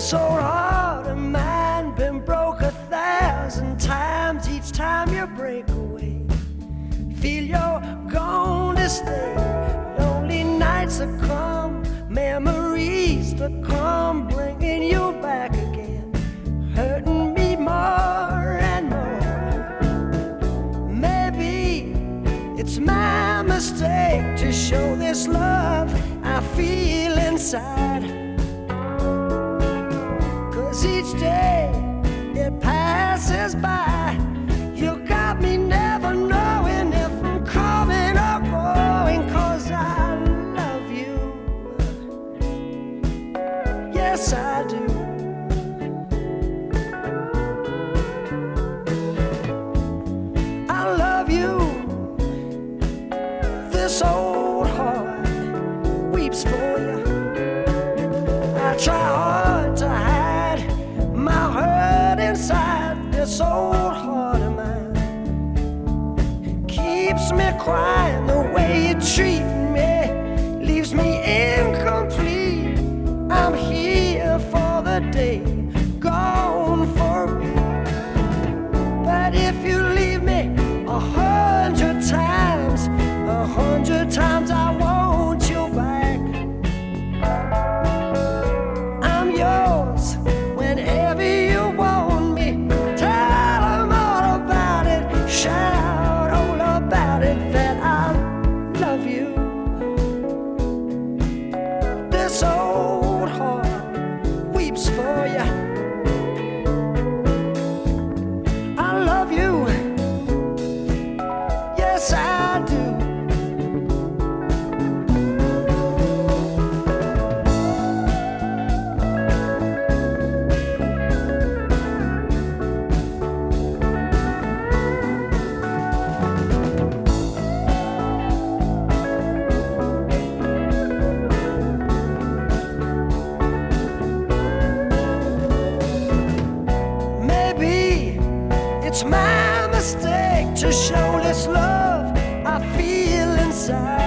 This old heart of mine been broke a thousand times each time you break away. Feel you're gone to stay. Lonely nights that come, memories that come, bringing you back again, hurting me more and more. Maybe it's my mistake to show this love I feel inside. Cause each day it passes by, you got me never knowing if I'm coming or going. Cause I love you. Yes, I do. I love you. This old heart weeps for crying the way you treat me, leaves me incomplete. I'm here for the day, gone for real. But if you leave me a hundred times, a hundred times I want you back. I'm yours it's my mistake to show this love I feel inside.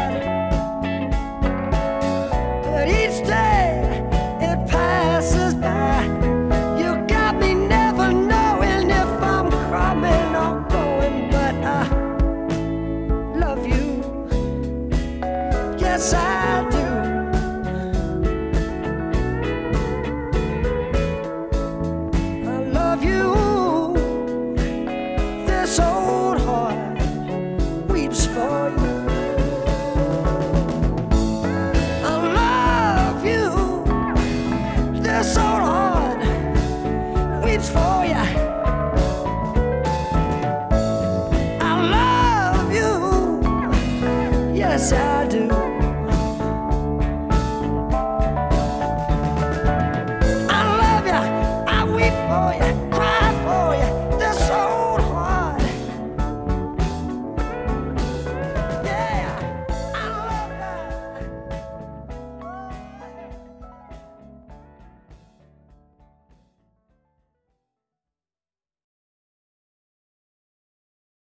I